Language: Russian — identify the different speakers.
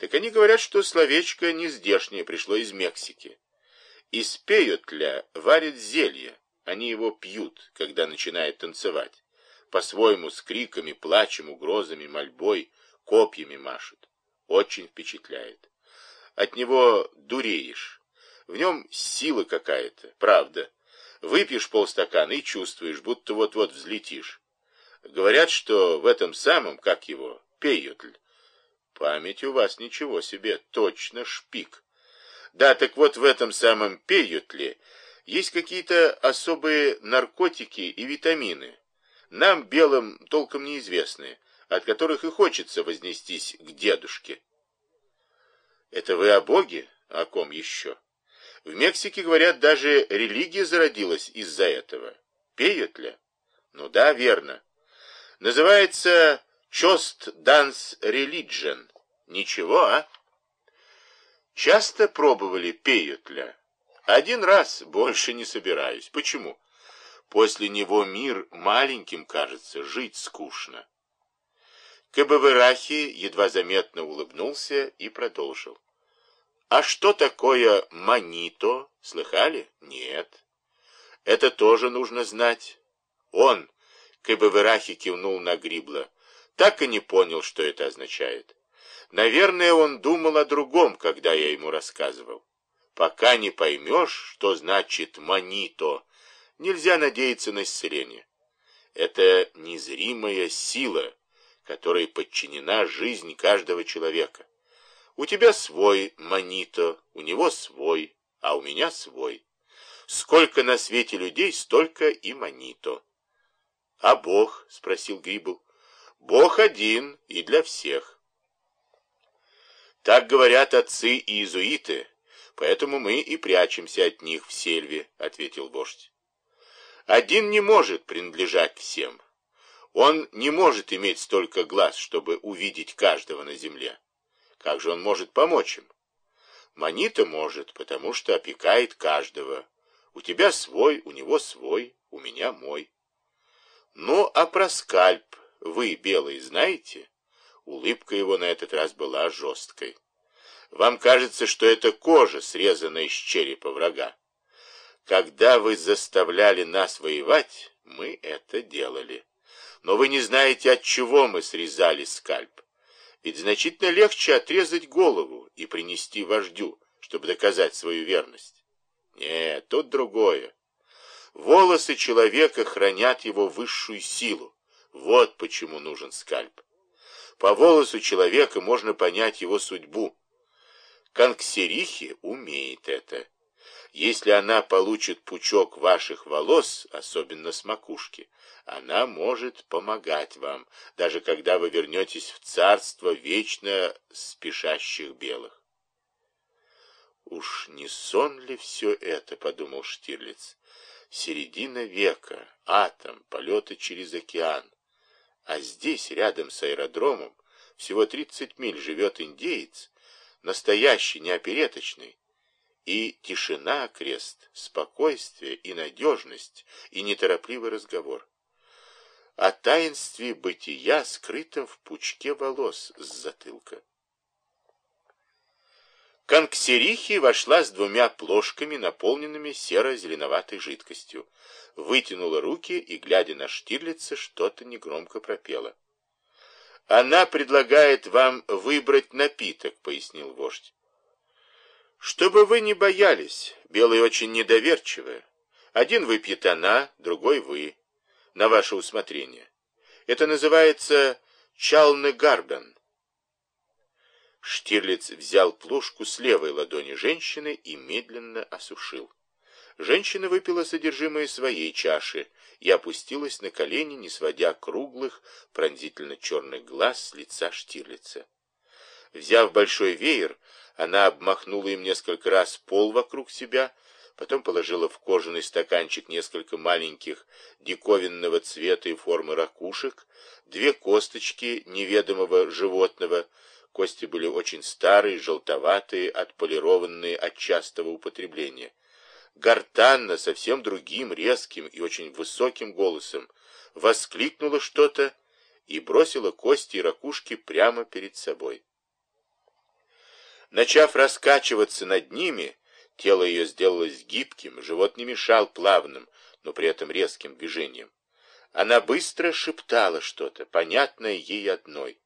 Speaker 1: Так они говорят, что словечко не здешнее, пришло из Мексики. Из пеютля варят зелье, они его пьют, когда начинают танцевать. По-своему с криками, плачем, угрозами, мольбой, копьями машут. Очень впечатляет. От него дуреешь. В нем сила какая-то, правда. Выпьешь полстакана и чувствуешь, будто вот-вот взлетишь. Говорят, что в этом самом, как его, пеютль, Память у вас ничего себе, точно шпик. Да, так вот в этом самом пеютле есть какие-то особые наркотики и витамины, нам, белым, толком неизвестные, от которых и хочется вознестись к дедушке. Это вы о Боге? О ком еще? В Мексике, говорят, даже религия зародилась из-за этого. Пеютля? Ну да, верно. Называется Just Dance Religion. Ничего, а? Часто пробовали пеютля. Один раз больше не собираюсь. Почему? После него мир маленьким кажется, жить скучно. Кабавырахи едва заметно улыбнулся и продолжил. А что такое манито? Слыхали? Нет. Это тоже нужно знать. Он, Кабавырахи кивнул на Грибла, так и не понял, что это означает. Наверное, он думал о другом, когда я ему рассказывал. Пока не поймешь, что значит «манито», нельзя надеяться на исцеление. Это незримая сила, которой подчинена жизнь каждого человека. У тебя свой манито, у него свой, а у меня свой. Сколько на свете людей, столько и манито. — А Бог? — спросил Грибл. Бог один и для всех. Так говорят отцы и иезуиты, поэтому мы и прячемся от них в сельве, ответил вождь. Один не может принадлежать всем. Он не может иметь столько глаз, чтобы увидеть каждого на земле. Как же он может помочь им? Манита может, потому что опекает каждого. У тебя свой, у него свой, у меня мой. Ну, а про скальп вы, белый, знаете? Улыбка его на этот раз была жесткой. Вам кажется, что это кожа, срезанная из черепа врага. Когда вы заставляли нас воевать, мы это делали. Но вы не знаете, от чего мы срезали скальп. Ведь значительно легче отрезать голову и принести вождю, чтобы доказать свою верность. Нет, тут другое. Волосы человека хранят его высшую силу. Вот почему нужен скальп. По волосу человека можно понять его судьбу. Конксерихи умеет это. Если она получит пучок ваших волос, особенно с макушки, она может помогать вам, даже когда вы вернетесь в царство вечно спешащих белых. «Уж не сон ли все это?» — подумал Штирлиц. «Середина века, атом, полеты через океан. А здесь, рядом с аэродромом, всего 30 миль живет индеец, настоящий, не опереточный. И тишина крест, спокойствие и надежность, и неторопливый разговор. О таинстве бытия, скрытом в пучке волос с затылка. Конксерихи вошла с двумя плошками, наполненными серо-зеленоватой жидкостью вытянула руки и, глядя на Штирлица, что-то негромко пропела. «Она предлагает вам выбрать напиток», — пояснил вождь. «Чтобы вы не боялись, белые очень недоверчивые. Один выпьет она, другой вы, на ваше усмотрение. Это называется чалны гарбен». Штирлиц взял плошку с левой ладони женщины и медленно осушил. Женщина выпила содержимое своей чаши и опустилась на колени, не сводя круглых, пронзительно черных глаз с лица Штирлица. Взяв большой веер, она обмахнула им несколько раз пол вокруг себя, потом положила в кожаный стаканчик несколько маленьких диковинного цвета и формы ракушек, две косточки неведомого животного, кости были очень старые, желтоватые, отполированные от частого употребления, гортанно, совсем другим, резким и очень высоким голосом, воскликнула что-то и бросила кости и ракушки прямо перед собой. Начав раскачиваться над ними, тело ее сделалось гибким, живот не мешал плавным, но при этом резким движением. Она быстро шептала что-то, понятное ей одной.